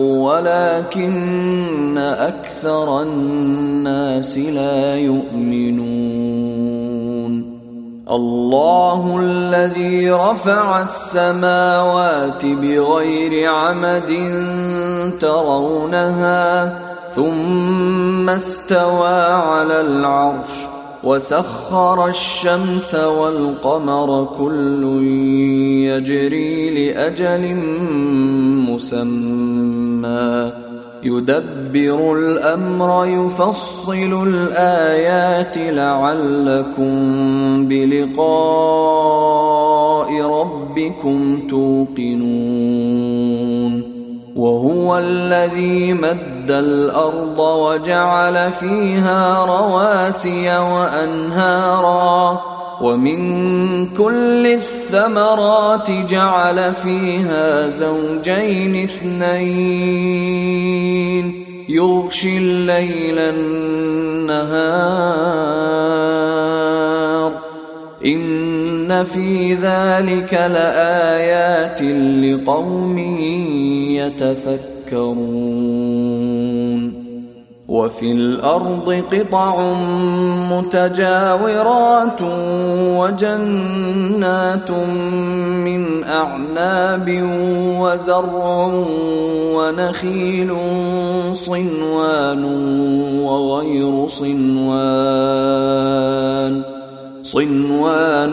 ولكن أكثر الناس لا يؤمنون. الله الذي رفع السماوات بغير عمد ترونها ثم استوى على العرش. وسخر الشمس والقمر كل يجري لأجل مسمى. يدبر الأمر يفصل الآيات لعلكم بلقاء ربكم توقنون. وهو الذي مد الأرض وجعل فيها رواسي وأنهارا ومن كل الثمرات جعل فيها زوجين اثنين يغشي الليل النهار ان في ذلك لايات لقوم يتفكرون وفي الأرض قطع متجاورات وجنات من اعناب وزرع ونخيل صنوان وغير صنوان صنوان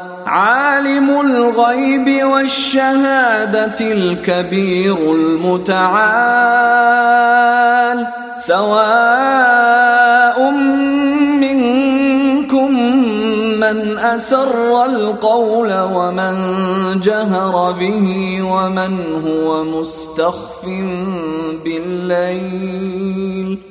عالم الغيب والشهادة الكبير المتعال سواء منكم من أسر القول ومن جهر به ومن هو مستخف بالليل.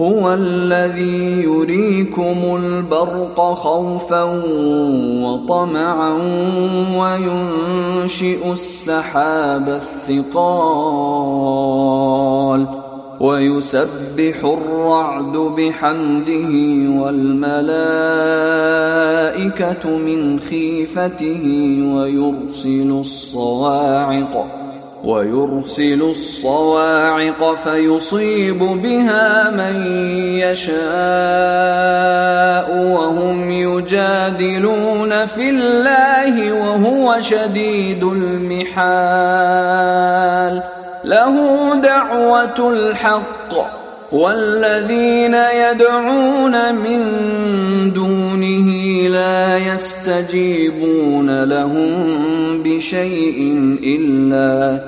هو الذي يريكم البرق خوفا وطمعا وينشئ السحاب الثقال ويسبح الرعد بحمده والملائكة من خيفته ويرسل الصواعق ويرسل الصواعق فيصيب بها من يشاء وهم يجادلون في الله وهو شديد المحال. له دعوة الحق. والذين يدعون من دونه لا يستجيبون لهم بشيء إلا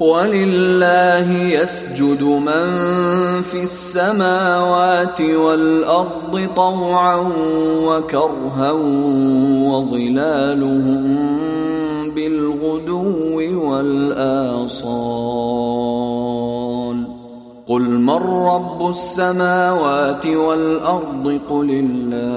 ولله يسجد من في السماوات والارض طوعا وكرها وظلالهم بالغدو والاصال قل من رب السماوات والارض قل الله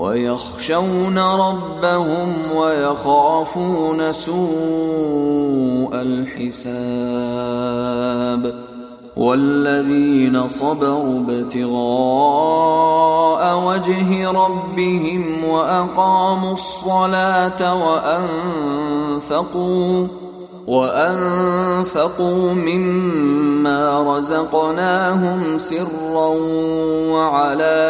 ويخشون ربهم ويخافون سوء الحساب والذين صبروا ابتغاء وجه ربهم وأقاموا الصلاة وأنفقوا وأنفقوا مما رزقناهم سرا وعلانية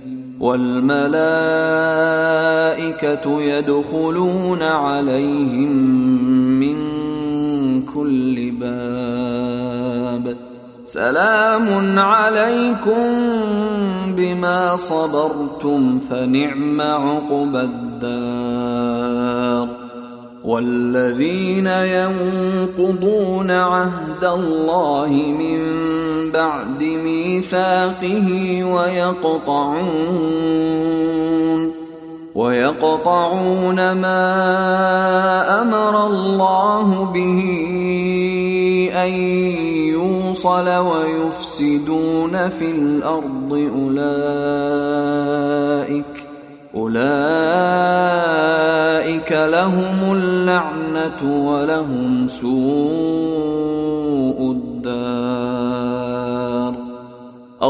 والملائكة يدخلون عليهم من كل باب. سلام عليكم بما صبرتم فنعم عقبى الدار. والذين ينقضون عهد الله من بعد ميثاقه ويقطعون ويقطعون ما أمر الله به أن يوصل ويفسدون في الأرض أولئك أولئك لهم اللعنة ولهم سوء الدار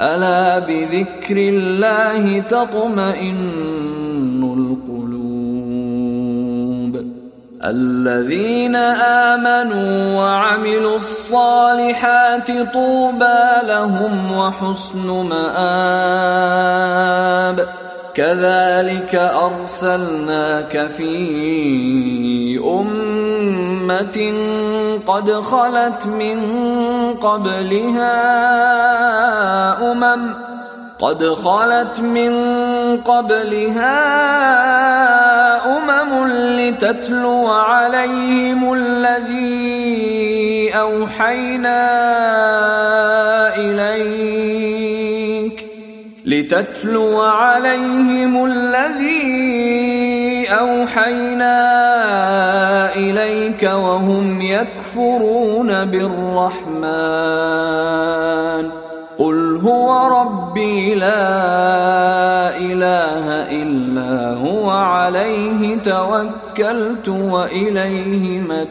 ألا بذكر الله تطمئن الذين آمنوا وعملوا الصالحات طوبى لهم وحسن مآب. كذلك أرسلناك في امه قد خلت من قبلها أمم قد خلت من قبلها أمم لتتلو عليهم الذي أوحينا إليك لتتلو عليهم الذي أوحينا اليك وهم يكفرون بالرحمن. قل هو ربي لا إله إلا هو عليه توكلت وإليه متاب.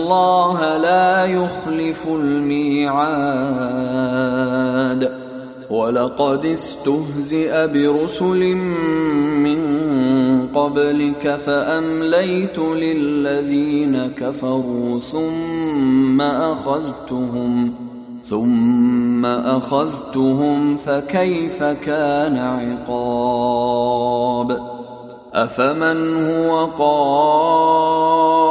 لا يخلف الميعاد. ولقد استهزئ برسل من قبلك فأمليت للذين كفروا ثم أخذتهم ثم أخذتهم فكيف كان عقاب؟ أفمن هو قائم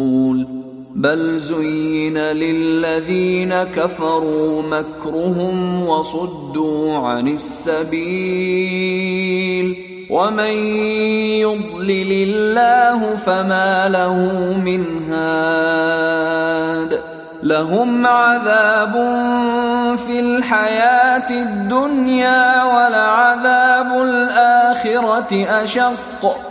بل زين للذين كفروا مكرهم وصدوا عن السبيل. ومن يضلل الله فما له من هاد. لهم عذاب في الحياة الدنيا ولعذاب الآخرة أشق.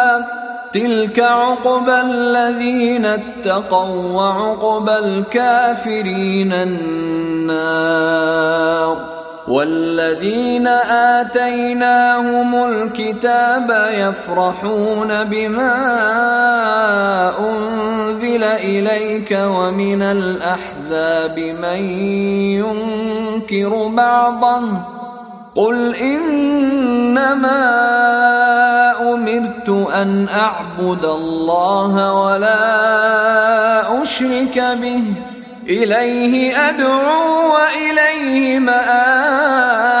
تلك عقبى الذين اتقوا وعقبى الكافرين النار والذين آتيناهم الكتاب يفرحون بما أنزل إليك ومن الأحزاب من ينكر بعضه قل إنما أمرت أن أعبد الله ولا أشرك به إليه أدعو وإليه مآب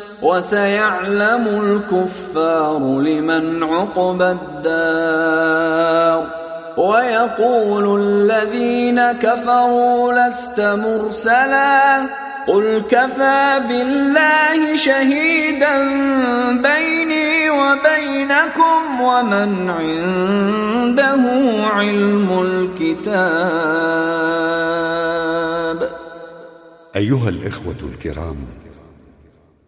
وسيعلم الكفار لمن عقبى الدار. ويقول الذين كفروا لست مرسلا. قل كفى بالله شهيدا بيني وبينكم ومن عنده علم الكتاب. أيها الإخوة الكرام